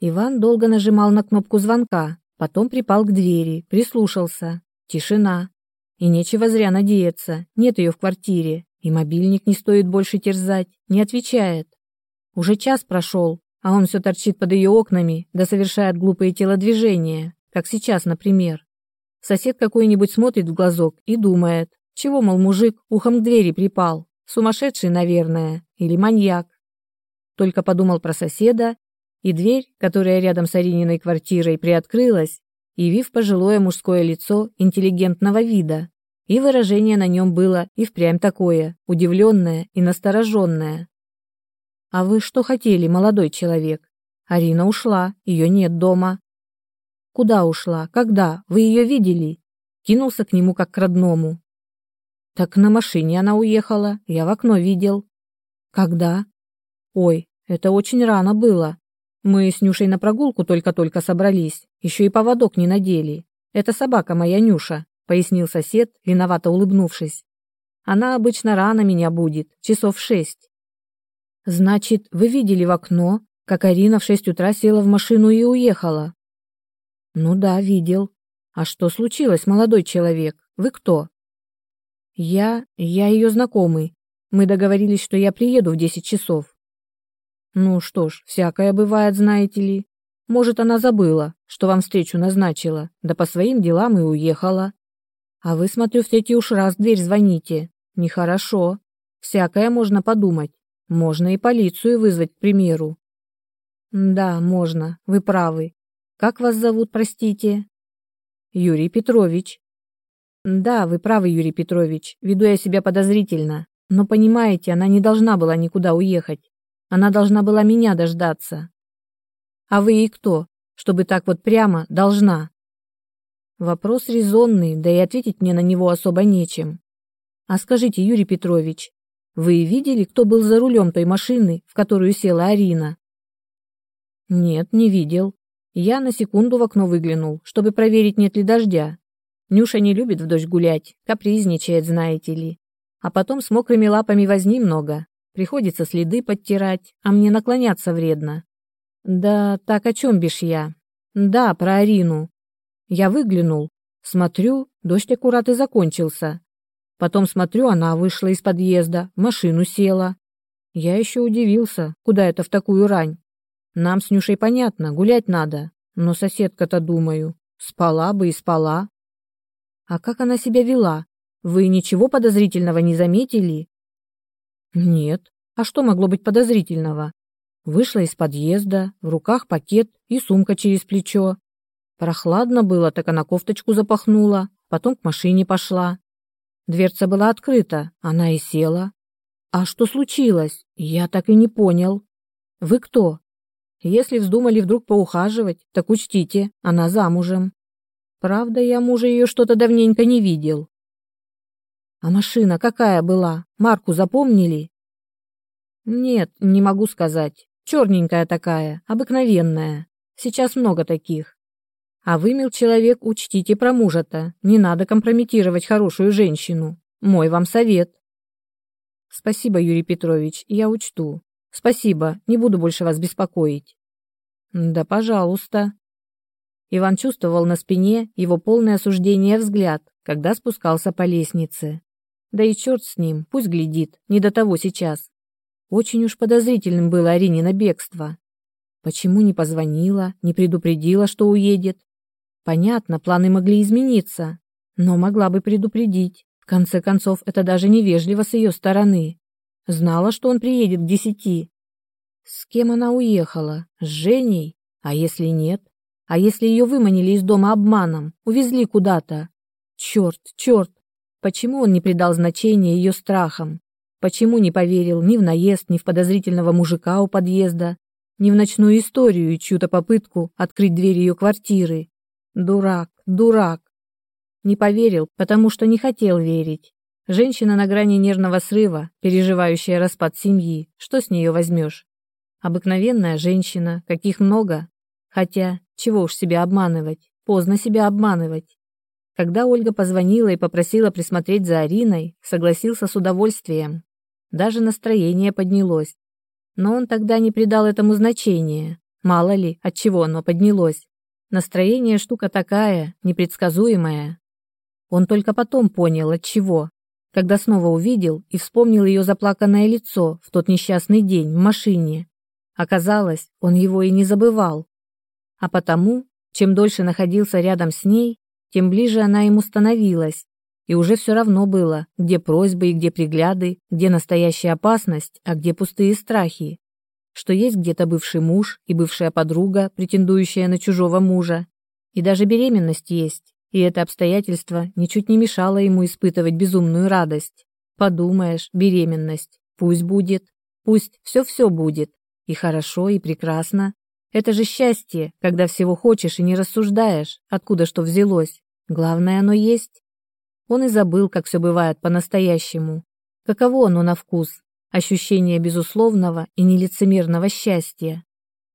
Иван долго нажимал на кнопку звонка, потом припал к двери, прислушался. Тишина. И нечего зря надеяться, нет ее в квартире, и мобильник не стоит больше терзать, не отвечает. Уже час прошел, а он все торчит под ее окнами, да совершает глупые телодвижения, как сейчас, например. Сосед какой-нибудь смотрит в глазок и думает, чего, мол, мужик ухом к двери припал, сумасшедший, наверное, или маньяк. Только подумал про соседа, и дверь, которая рядом с Арининой квартирой приоткрылась, явив пожилое мужское лицо интеллигентного вида, и выражение на нем было и впрямь такое, удивленное и настороженное. «А вы что хотели, молодой человек? Арина ушла, ее нет дома». «Куда ушла? Когда? Вы ее видели?» Кинулся к нему как к родному. «Так на машине она уехала, я в окно видел». «Когда?» «Ой, это очень рано было. Мы с Нюшей на прогулку только-только собрались, еще и поводок не надели. Это собака моя Нюша, пояснил сосед, виновато улыбнувшись. Она обычно рано меня будет, часов шесть. Значит, вы видели в окно, как Арина в шесть утра села в машину и уехала? Ну да, видел. А что случилось, молодой человек? Вы кто? Я, я ее знакомый. Мы договорились, что я приеду в десять часов. Ну что ж, всякое бывает, знаете ли. Может, она забыла, что вам встречу назначила, да по своим делам и уехала. А вы, смотрю, в третий уж раз дверь звоните. Нехорошо. Всякое можно подумать. Можно и полицию вызвать, к примеру. Да, можно, вы правы. Как вас зовут, простите? Юрий Петрович. Да, вы правы, Юрий Петрович. Веду я себя подозрительно. Но понимаете, она не должна была никуда уехать. Она должна была меня дождаться. А вы и кто, чтобы так вот прямо должна? Вопрос резонный, да и ответить мне на него особо нечем. А скажите, Юрий Петрович, вы видели, кто был за рулем той машины, в которую села Арина? Нет, не видел. Я на секунду в окно выглянул, чтобы проверить, нет ли дождя. Нюша не любит в дождь гулять, капризничает, знаете ли. А потом с мокрыми лапами возни много. Приходится следы подтирать, а мне наклоняться вредно. Да, так о чем бишь я? Да, про Арину. Я выглянул. Смотрю, дождь аккурат и закончился. Потом смотрю, она вышла из подъезда, машину села. Я еще удивился, куда это в такую рань. Нам с Нюшей понятно, гулять надо. Но соседка-то, думаю, спала бы и спала. А как она себя вела? Вы ничего подозрительного не заметили? Нет. А что могло быть подозрительного? Вышла из подъезда, в руках пакет и сумка через плечо. Прохладно было, так она кофточку запахнула, потом к машине пошла. Дверца была открыта, она и села. А что случилось? Я так и не понял. Вы кто? Если вздумали вдруг поухаживать, так учтите, она замужем. Правда, я мужа ее что-то давненько не видел. А машина какая была? Марку запомнили? Нет, не могу сказать. Черненькая такая, обыкновенная. Сейчас много таких. А вы, мил человек, учтите про мужа-то. Не надо компрометировать хорошую женщину. Мой вам совет. Спасибо, Юрий Петрович, я учту. Спасибо, не буду больше вас беспокоить. Да, пожалуйста. Иван чувствовал на спине его полное осуждение взгляд, когда спускался по лестнице. Да и черт с ним, пусть глядит, не до того сейчас. Очень уж подозрительным было Аринино бегство. Почему не позвонила, не предупредила, что уедет? Понятно, планы могли измениться, но могла бы предупредить. В конце концов, это даже невежливо с ее стороны. Знала, что он приедет к десяти. С кем она уехала? С Женей? А если нет? А если ее выманили из дома обманом, увезли куда-то? Черт, черт, Почему он не придал значения ее страхам? Почему не поверил ни в наезд, ни в подозрительного мужика у подъезда, ни в ночную историю и чью-то попытку открыть дверь ее квартиры? Дурак, дурак. Не поверил, потому что не хотел верить. Женщина на грани нервного срыва, переживающая распад семьи, что с нее возьмешь? Обыкновенная женщина, каких много. Хотя, чего уж себя обманывать, поздно себя обманывать. Когда Ольга позвонила и попросила присмотреть за Ариной, согласился с удовольствием. Даже настроение поднялось. Но он тогда не придал этому значения. Мало ли, от чего оно поднялось. Настроение штука такая, непредсказуемая. Он только потом понял, от чего, когда снова увидел и вспомнил ее заплаканное лицо в тот несчастный день в машине. Оказалось, он его и не забывал. А потому, чем дольше находился рядом с ней, тем ближе она ему становилась, и уже все равно было, где просьбы и где пригляды, где настоящая опасность, а где пустые страхи. Что есть где-то бывший муж и бывшая подруга, претендующая на чужого мужа. И даже беременность есть, и это обстоятельство ничуть не мешало ему испытывать безумную радость. Подумаешь, беременность. Пусть будет. Пусть все-все будет. И хорошо, и прекрасно. Это же счастье, когда всего хочешь и не рассуждаешь, откуда что взялось. Главное, оно есть. Он и забыл, как все бывает по-настоящему. Каково оно на вкус, ощущение безусловного и нелицемерного счастья.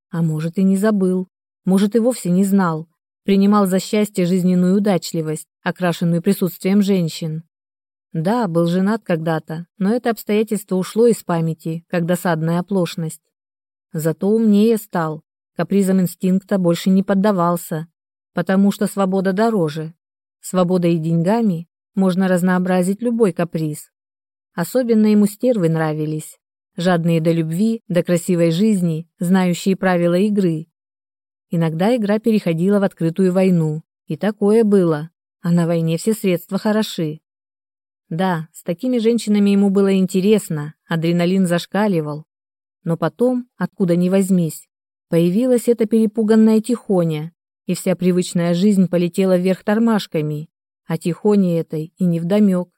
А может и не забыл, может и вовсе не знал, принимал за счастье жизненную удачливость, окрашенную присутствием женщин. Да, был женат когда-то, но это обстоятельство ушло из памяти, как досадная оплошность. Зато умнее стал, капризам инстинкта больше не поддавался, потому что свобода дороже. Свободой и деньгами можно разнообразить любой каприз. Особенно ему стервы нравились, жадные до любви, до красивой жизни, знающие правила игры. Иногда игра переходила в открытую войну, и такое было, а на войне все средства хороши. Да, с такими женщинами ему было интересно, адреналин зашкаливал. Но потом, откуда ни возьмись, появилась эта перепуганная Тихоня, и вся привычная жизнь полетела вверх тормашками, а Тихоне этой и невдомек.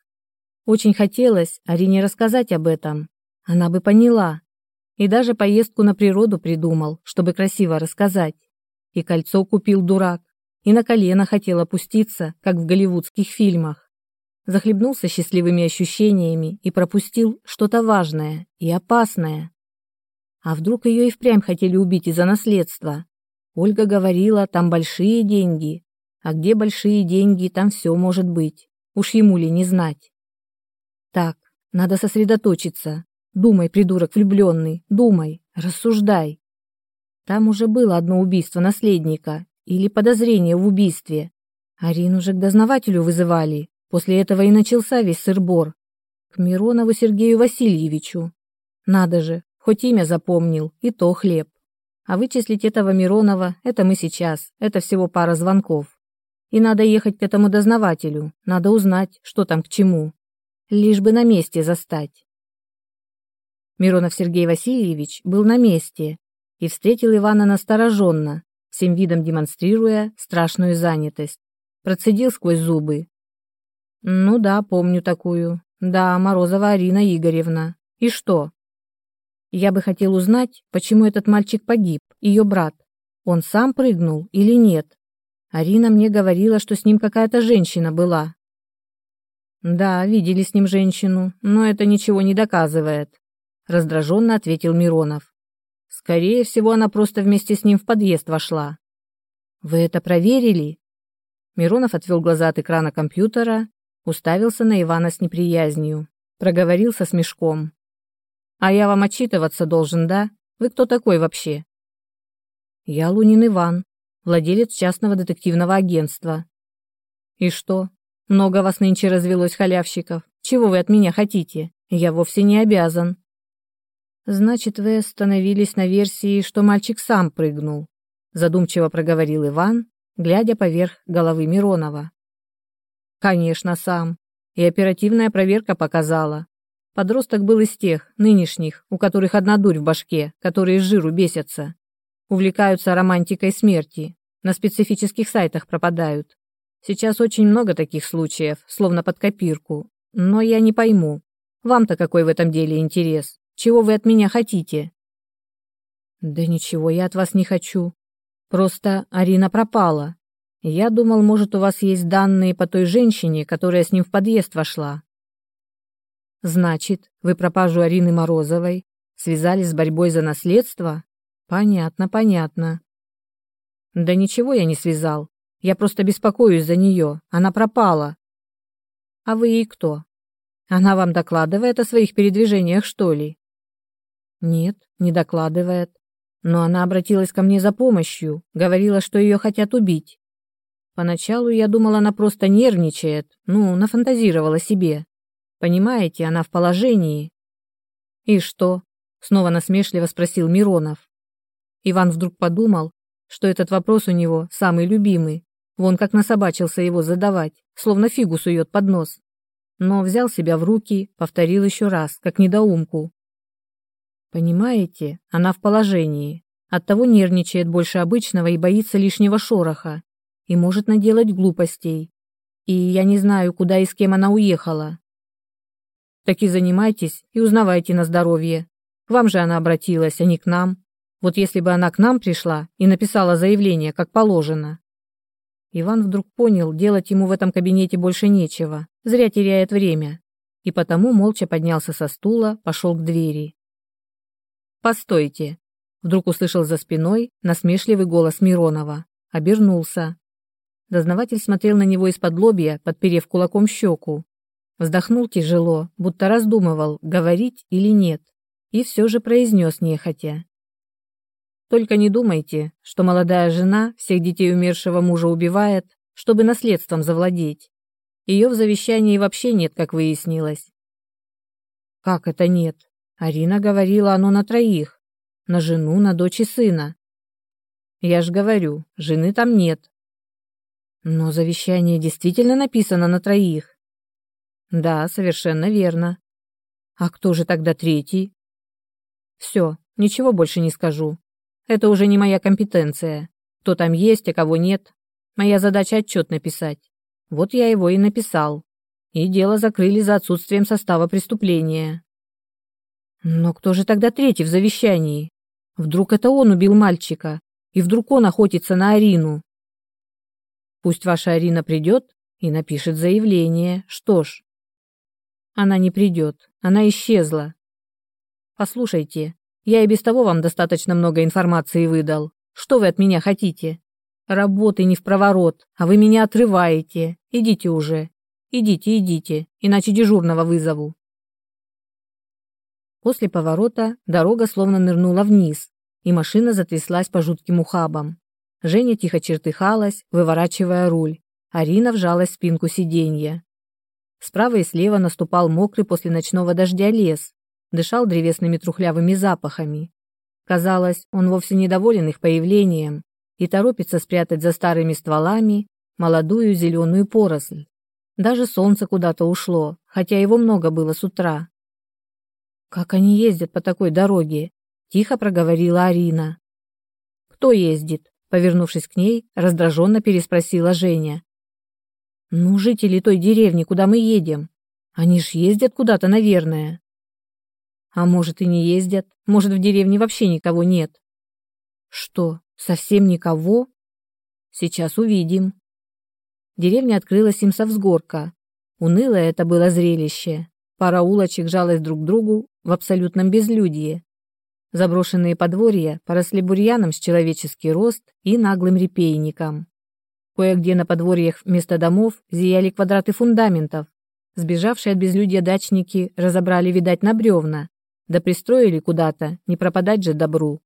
Очень хотелось Арине рассказать об этом. Она бы поняла. И даже поездку на природу придумал, чтобы красиво рассказать. И кольцо купил дурак. И на колено хотел опуститься, как в голливудских фильмах. Захлебнулся счастливыми ощущениями и пропустил что-то важное и опасное. А вдруг ее и впрямь хотели убить из-за наследства? Ольга говорила, там большие деньги. А где большие деньги, там все может быть. Уж ему ли не знать. Так, надо сосредоточиться. Думай, придурок влюбленный, думай, рассуждай. Там уже было одно убийство наследника или подозрение в убийстве. Арину же к дознавателю вызывали. После этого и начался весь сырбор. К Миронову Сергею Васильевичу. Надо же, хоть имя запомнил, и то хлеб. А вычислить этого Миронова – это мы сейчас, это всего пара звонков. И надо ехать к этому дознавателю, надо узнать, что там к чему. Лишь бы на месте застать. Миронов Сергей Васильевич был на месте и встретил Ивана настороженно, всем видом демонстрируя страшную занятость. Процедил сквозь зубы. «Ну да, помню такую. Да, Морозова Арина Игоревна. И что?» Я бы хотел узнать, почему этот мальчик погиб, ее брат. Он сам прыгнул или нет? Арина мне говорила, что с ним какая-то женщина была. Да, видели с ним женщину, но это ничего не доказывает, раздраженно ответил Миронов. Скорее всего, она просто вместе с ним в подъезд вошла. Вы это проверили? Миронов отвел глаза от экрана компьютера, уставился на Ивана с неприязнью, проговорил со смешком. А я вам отчитываться должен, да? Вы кто такой вообще? Я Лунин Иван, владелец частного детективного агентства. И что? Много вас нынче развелось халявщиков. Чего вы от меня хотите? Я вовсе не обязан. Значит, вы остановились на версии, что мальчик сам прыгнул, задумчиво проговорил Иван, глядя поверх головы Миронова. Конечно, сам. И оперативная проверка показала, Подросток был из тех, нынешних, у которых одна дурь в башке, которые с жиру бесятся. Увлекаются романтикой смерти, на специфических сайтах пропадают. Сейчас очень много таких случаев, словно под копирку. Но я не пойму, вам-то какой в этом деле интерес? Чего вы от меня хотите? Да ничего я от вас не хочу. Просто Арина пропала. Я думал, может, у вас есть данные по той женщине, которая с ним в подъезд вошла. Значит, вы пропажу Арины Морозовой связали с борьбой за наследство? Понятно, понятно. Да ничего я не связал. Я просто беспокоюсь за нее. Она пропала. А вы ей кто? Она вам докладывает о своих передвижениях, что ли? Нет, не докладывает. Но она обратилась ко мне за помощью, говорила, что ее хотят убить. Поначалу я думала, она просто нервничает, ну, нафантазировала себе. Понимаете, она в положении. И что? Снова насмешливо спросил Миронов. Иван вдруг подумал, что этот вопрос у него самый любимый. Вон как насобачился его задавать, словно фигу сует под нос. Но взял себя в руки, повторил еще раз, как недоумку. Понимаете, она в положении. Оттого нервничает больше обычного и боится лишнего шороха. И может наделать глупостей. И я не знаю, куда и с кем она уехала. Так и занимайтесь и узнавайте на здоровье. К вам же она обратилась, а не к нам. Вот если бы она к нам пришла и написала заявление, как положено. Иван вдруг понял, делать ему в этом кабинете больше нечего, зря теряет время, и потому молча поднялся со стула, пошел к двери. «Постойте!» Вдруг услышал за спиной насмешливый голос Миронова. Обернулся. Дознаватель смотрел на него из-под лобья, подперев кулаком щеку, Вздохнул тяжело, будто раздумывал, говорить или нет, и все же произнес нехотя. Только не думайте, что молодая жена всех детей умершего мужа убивает, чтобы наследством завладеть. Ее в завещании вообще нет, как выяснилось. Как это нет? Арина говорила оно на троих. На жену, на дочь и сына. Я ж говорю, жены там нет. Но завещание действительно написано на троих. Да, совершенно верно. А кто же тогда третий? Все, ничего больше не скажу. Это уже не моя компетенция. Кто там есть, а кого нет. Моя задача отчет написать. Вот я его и написал. И дело закрыли за отсутствием состава преступления. Но кто же тогда третий в завещании? Вдруг это он убил мальчика, и вдруг он охотится на Арину? Пусть ваша Арина придет и напишет заявление. Что ж, она не придет. Она исчезла. Послушайте, я и без того вам достаточно много информации выдал. Что вы от меня хотите? Работы не в проворот, а вы меня отрываете. Идите уже. Идите, идите, иначе дежурного вызову. После поворота дорога словно нырнула вниз, и машина затряслась по жутким ухабам. Женя тихо чертыхалась, выворачивая руль. Арина вжалась в спинку сиденья. Справа и слева наступал мокрый после ночного дождя лес, дышал древесными трухлявыми запахами. Казалось, он вовсе недоволен их появлением и торопится спрятать за старыми стволами молодую зеленую поросль. Даже солнце куда-то ушло, хотя его много было с утра. «Как они ездят по такой дороге?» – тихо проговорила Арина. «Кто ездит?» – повернувшись к ней, раздраженно переспросила Женя. Ну, жители той деревни, куда мы едем. Они ж ездят куда-то, наверное. А может и не ездят. Может, в деревне вообще никого нет. Что, совсем никого? Сейчас увидим. Деревня открылась им со взгорка. Унылое это было зрелище. Пара улочек жалась друг к другу в абсолютном безлюдье. Заброшенные подворья поросли бурьяном с человеческий рост и наглым репейником. Кое-где на подворьях вместо домов зияли квадраты фундаментов. Сбежавшие от безлюдья дачники разобрали, видать, на бревна, да пристроили куда-то, не пропадать же добру.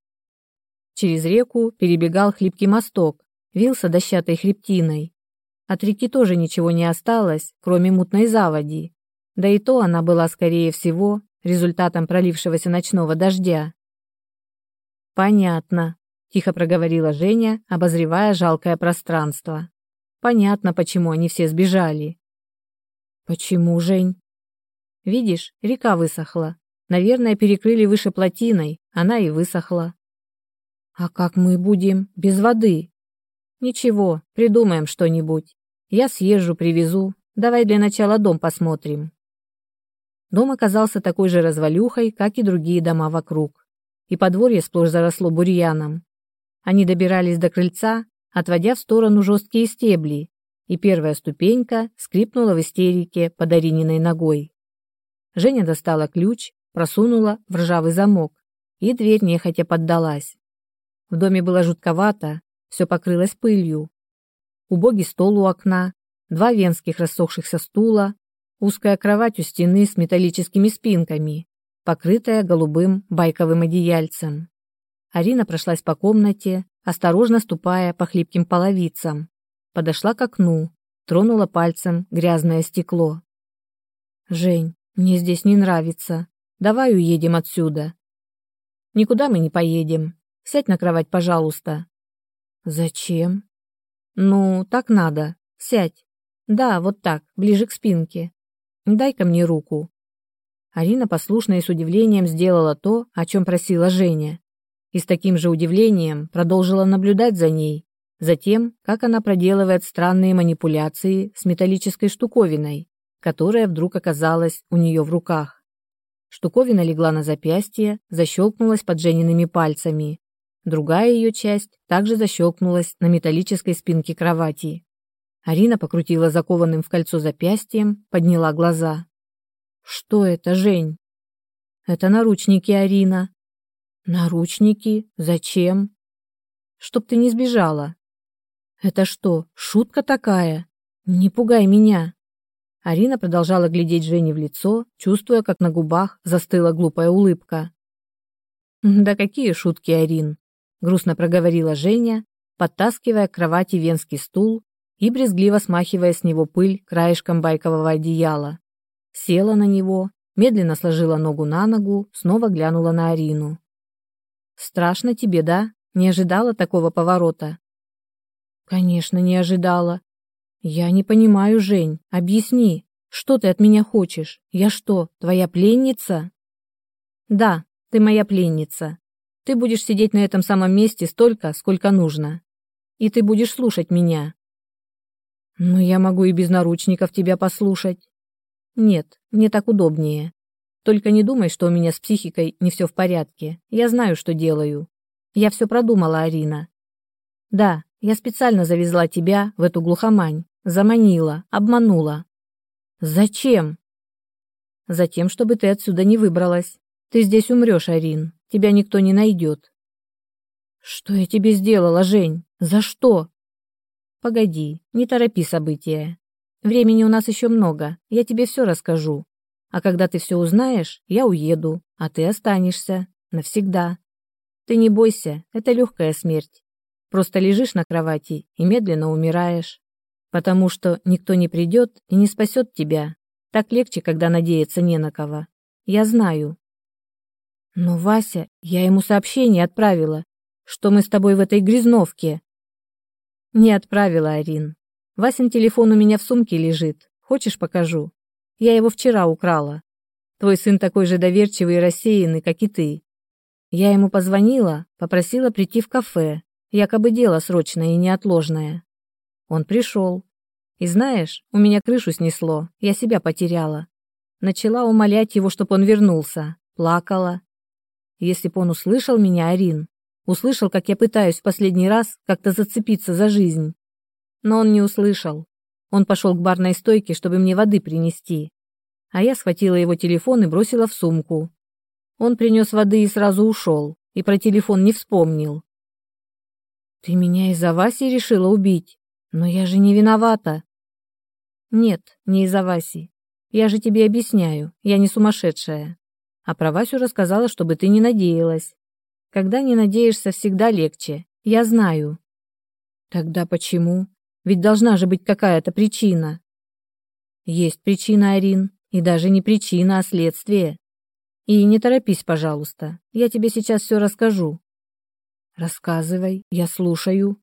Через реку перебегал хлипкий мосток, вился дощатой хребтиной. От реки тоже ничего не осталось, кроме мутной заводи. Да и то она была, скорее всего, результатом пролившегося ночного дождя. Понятно, тихо проговорила Женя, обозревая жалкое пространство. Понятно, почему они все сбежали. Почему, Жень? Видишь, река высохла. Наверное, перекрыли выше плотиной, она и высохла. А как мы будем без воды? Ничего, придумаем что-нибудь. Я съезжу, привезу. Давай для начала дом посмотрим. Дом оказался такой же развалюхой, как и другие дома вокруг. И подворье сплошь заросло бурьяном. Они добирались до крыльца, отводя в сторону жесткие стебли, и первая ступенька скрипнула в истерике под Арининой ногой. Женя достала ключ, просунула в ржавый замок, и дверь нехотя поддалась. В доме было жутковато, все покрылось пылью. Убогий стол у окна, два венских рассохшихся стула, узкая кровать у стены с металлическими спинками, покрытая голубым байковым одеяльцем. Арина прошлась по комнате, осторожно ступая по хлипким половицам. Подошла к окну, тронула пальцем грязное стекло. «Жень, мне здесь не нравится. Давай уедем отсюда». «Никуда мы не поедем. Сядь на кровать, пожалуйста». «Зачем?» «Ну, так надо. Сядь. Да, вот так, ближе к спинке. Дай-ка мне руку». Арина послушно и с удивлением сделала то, о чем просила Женя. И с таким же удивлением продолжила наблюдать за ней, за тем, как она проделывает странные манипуляции с металлической штуковиной, которая вдруг оказалась у нее в руках. Штуковина легла на запястье, защелкнулась под Жениными пальцами. Другая ее часть также защелкнулась на металлической спинке кровати. Арина покрутила закованным в кольцо запястьем, подняла глаза. «Что это, Жень?» «Это наручники, Арина». «Наручники? Зачем?» «Чтоб ты не сбежала». «Это что, шутка такая? Не пугай меня». Арина продолжала глядеть Жене в лицо, чувствуя, как на губах застыла глупая улыбка. «Да какие шутки, Арин!» — грустно проговорила Женя, подтаскивая к кровати венский стул и брезгливо смахивая с него пыль краешком байкового одеяла. Села на него, медленно сложила ногу на ногу, снова глянула на Арину. «Страшно тебе, да? Не ожидала такого поворота?» «Конечно, не ожидала. «Я не понимаю, Жень. Объясни, что ты от меня хочешь? Я что, твоя пленница?» «Да, ты моя пленница. Ты будешь сидеть на этом самом месте столько, сколько нужно. И ты будешь слушать меня». «Но я могу и без наручников тебя послушать». «Нет, мне так удобнее. Только не думай, что у меня с психикой не все в порядке. Я знаю, что делаю. Я все продумала, Арина. Да, я специально завезла тебя в эту глухомань, Заманила, обманула. Зачем? Затем, чтобы ты отсюда не выбралась. Ты здесь умрешь, Арин. Тебя никто не найдет. Что я тебе сделала, Жень? За что? Погоди, не торопи события. Времени у нас еще много, я тебе все расскажу. А когда ты все узнаешь, я уеду, а ты останешься. Навсегда. Ты не бойся, это легкая смерть. Просто лежишь на кровати и медленно умираешь потому что никто не придет и не спасет тебя. Так легче, когда надеяться не на кого. Я знаю. Но, Вася, я ему сообщение отправила, что мы с тобой в этой грязновке. Не отправила, Арин. Васин телефон у меня в сумке лежит. Хочешь, покажу? Я его вчера украла. Твой сын такой же доверчивый и рассеянный, как и ты. Я ему позвонила, попросила прийти в кафе, якобы дело срочное и неотложное. Он пришел. И знаешь, у меня крышу снесло, я себя потеряла. Начала умолять его, чтобы он вернулся. Плакала. Если бы он услышал меня, Арин, услышал, как я пытаюсь в последний раз как-то зацепиться за жизнь. Но он не услышал. Он пошел к барной стойке, чтобы мне воды принести. А я схватила его телефон и бросила в сумку. Он принес воды и сразу ушел, и про телефон не вспомнил. «Ты меня из-за Васи решила убить?» Но я же не виновата. Нет, не из-за Васи. Я же тебе объясняю, я не сумасшедшая. А про Васю рассказала, чтобы ты не надеялась. Когда не надеешься, всегда легче. Я знаю. Тогда почему? Ведь должна же быть какая-то причина. Есть причина, Арин, и даже не причина, а следствие. И не торопись, пожалуйста. Я тебе сейчас все расскажу. Рассказывай, я слушаю.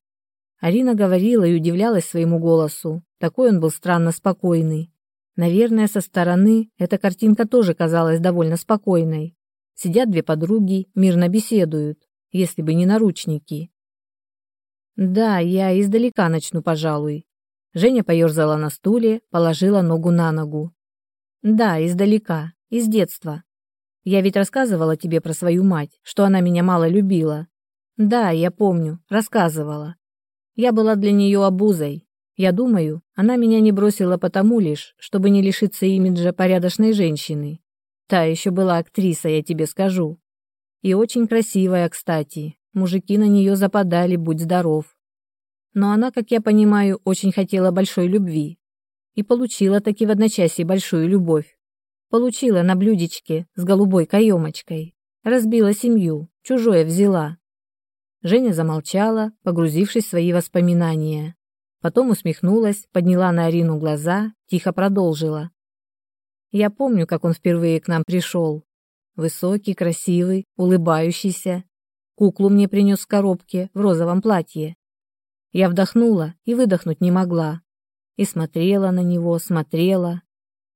Арина говорила и удивлялась своему голосу. Такой он был странно спокойный. Наверное, со стороны эта картинка тоже казалась довольно спокойной. Сидят две подруги, мирно беседуют, если бы не наручники. Да, я издалека начну, пожалуй. Женя поерзала на стуле, положила ногу на ногу. Да, издалека, из детства. Я ведь рассказывала тебе про свою мать, что она меня мало любила. Да, я помню, рассказывала. Я была для нее обузой. Я думаю, она меня не бросила потому лишь, чтобы не лишиться имиджа порядочной женщины. Та еще была актриса, я тебе скажу. И очень красивая, кстати. Мужики на нее западали, будь здоров. Но она, как я понимаю, очень хотела большой любви. И получила таки в одночасье большую любовь. Получила на блюдечке с голубой каемочкой. Разбила семью, чужое взяла. Женя замолчала, погрузившись в свои воспоминания. Потом усмехнулась, подняла на Арину глаза, тихо продолжила. Я помню, как он впервые к нам пришел. Высокий, красивый, улыбающийся. Куклу мне принес в коробке в розовом платье. Я вдохнула и выдохнуть не могла. И смотрела на него, смотрела.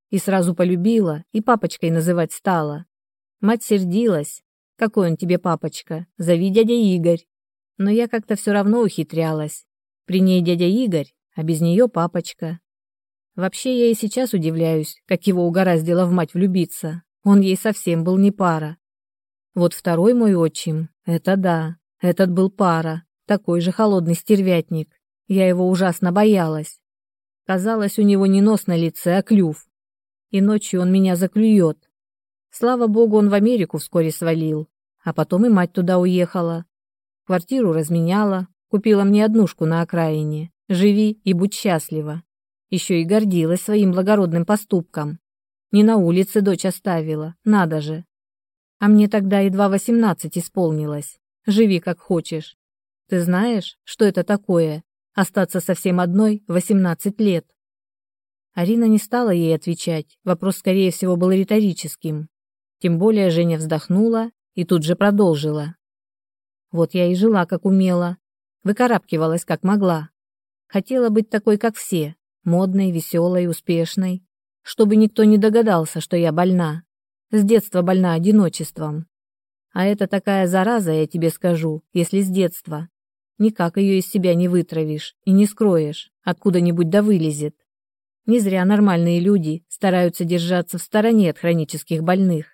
И сразу полюбила, и папочкой называть стала. Мать сердилась. Какой он тебе папочка? Зови дядя Игорь. Но я как-то все равно ухитрялась. При ней дядя Игорь, а без нее папочка. Вообще я и сейчас удивляюсь, как его угораздило в мать влюбиться. Он ей совсем был не пара. Вот второй мой отчим, это да, этот был пара такой же холодный стервятник. Я его ужасно боялась. Казалось, у него не нос на лице, а клюв. И ночью он меня заклюет. Слава богу, он в Америку вскоре свалил, а потом и мать туда уехала. Квартиру разменяла, купила мне однушку на окраине. Живи и будь счастлива. Еще и гордилась своим благородным поступком. Не на улице дочь оставила, надо же. А мне тогда едва восемнадцать исполнилось. Живи как хочешь. Ты знаешь, что это такое? Остаться совсем одной 18 лет. Арина не стала ей отвечать. Вопрос, скорее всего, был риторическим. Тем более Женя вздохнула и тут же продолжила. Вот я и жила, как умела. Выкарабкивалась, как могла. Хотела быть такой, как все. Модной, веселой, успешной. Чтобы никто не догадался, что я больна. С детства больна одиночеством. А это такая зараза, я тебе скажу, если с детства. Никак ее из себя не вытравишь и не скроешь, откуда-нибудь да вылезет. Не зря нормальные люди стараются держаться в стороне от хронических больных.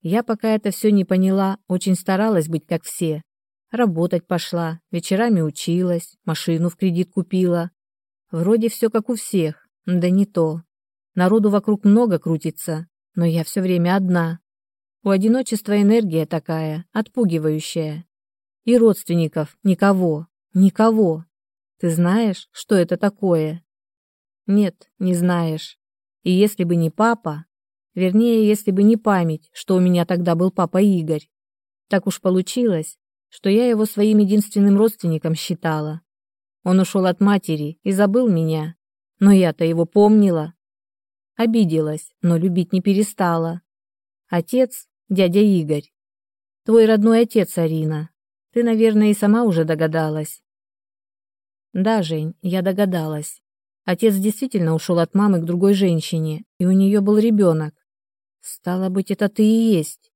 Я пока это все не поняла, очень старалась быть как все. Работать пошла, вечерами училась, машину в кредит купила. Вроде все как у всех, да не то. Народу вокруг много крутится, но я все время одна. У одиночества энергия такая, отпугивающая. И родственников никого, никого. Ты знаешь, что это такое? Нет, не знаешь. И если бы не папа, вернее, если бы не память, что у меня тогда был папа Игорь, так уж получилось, что я его своим единственным родственником считала. Он ушел от матери и забыл меня, но я-то его помнила. Обиделась, но любить не перестала. Отец, дядя Игорь. Твой родной отец, Арина. Ты, наверное, и сама уже догадалась. Да, Жень, я догадалась. Отец действительно ушел от мамы к другой женщине, и у нее был ребенок. Стало быть, это ты и есть.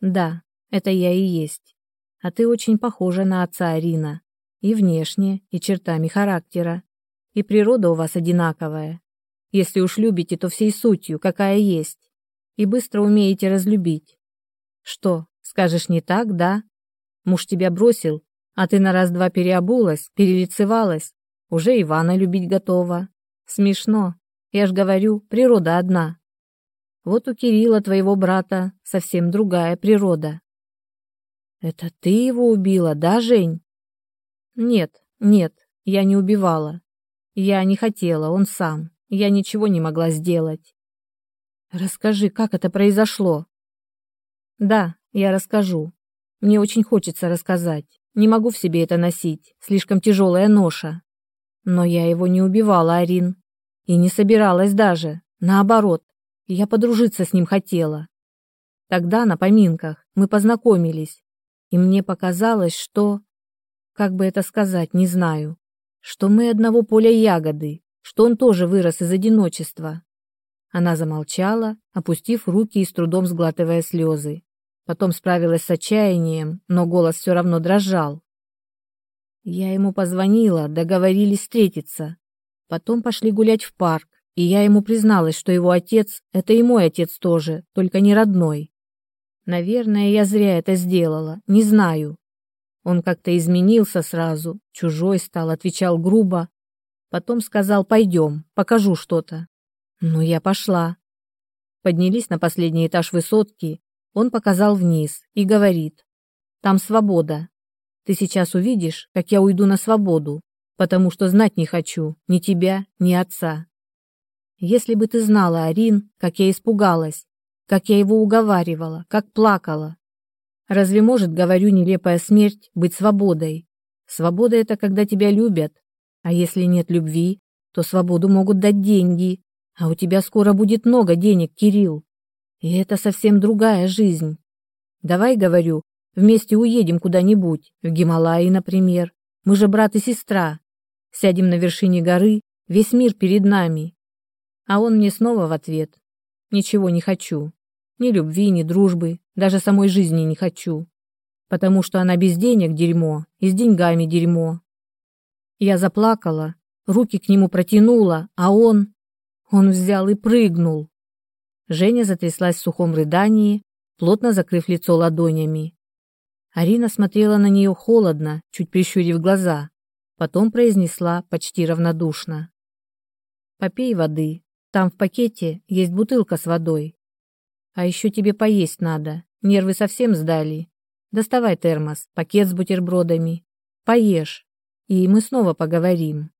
Да, это я и есть. А ты очень похожа на отца Арина. И внешне, и чертами характера. И природа у вас одинаковая. Если уж любите, то всей сутью, какая есть. И быстро умеете разлюбить. Что, скажешь не так, да? Муж тебя бросил, а ты на раз-два переобулась, перелицевалась, уже Ивана любить готова. Смешно. Я ж говорю, природа одна. Вот у Кирилла, твоего брата, совсем другая природа. Это ты его убила, да, Жень? Нет, нет, я не убивала. Я не хотела, он сам. Я ничего не могла сделать. Расскажи, как это произошло? Да, я расскажу. Мне очень хочется рассказать. Не могу в себе это носить. Слишком тяжелая ноша. Но я его не убивала, Арин. И не собиралась даже. Наоборот. Я подружиться с ним хотела. Тогда на поминках мы познакомились. И мне показалось, что... Как бы это сказать, не знаю. Что мы одного поля ягоды. Что он тоже вырос из одиночества. Она замолчала, опустив руки и с трудом сглатывая слезы. Потом справилась с отчаянием, но голос все равно дрожал. Я ему позвонила, договорились встретиться. Потом пошли гулять в парк, и я ему призналась, что его отец — это и мой отец тоже, только не родной. Наверное, я зря это сделала, не знаю. Он как-то изменился сразу, чужой стал, отвечал грубо. Потом сказал «пойдем, покажу что-то». Ну, я пошла. Поднялись на последний этаж высотки, он показал вниз и говорит, «Там свобода. Ты сейчас увидишь, как я уйду на свободу, потому что знать не хочу ни тебя, ни отца. Если бы ты знала, Арин, как я испугалась, как я его уговаривала, как плакала. Разве может, говорю, нелепая смерть быть свободой? Свобода – это когда тебя любят. А если нет любви, то свободу могут дать деньги. А у тебя скоро будет много денег, Кирилл. И это совсем другая жизнь. Давай, говорю, вместе уедем куда-нибудь, в Гималаи, например. Мы же брат и сестра. Сядем на вершине горы, весь мир перед нами. А он мне снова в ответ. Ничего не хочу. Ни любви, ни дружбы, даже самой жизни не хочу. Потому что она без денег дерьмо и с деньгами дерьмо. Я заплакала, руки к нему протянула, а он... Он взял и прыгнул. Женя затряслась в сухом рыдании, плотно закрыв лицо ладонями. Арина смотрела на нее холодно, чуть прищурив глаза. Потом произнесла почти равнодушно. «Попей воды. Там в пакете есть бутылка с водой. А еще тебе поесть надо. Нервы совсем сдали. Доставай термос, пакет с бутербродами. Поешь, и мы снова поговорим.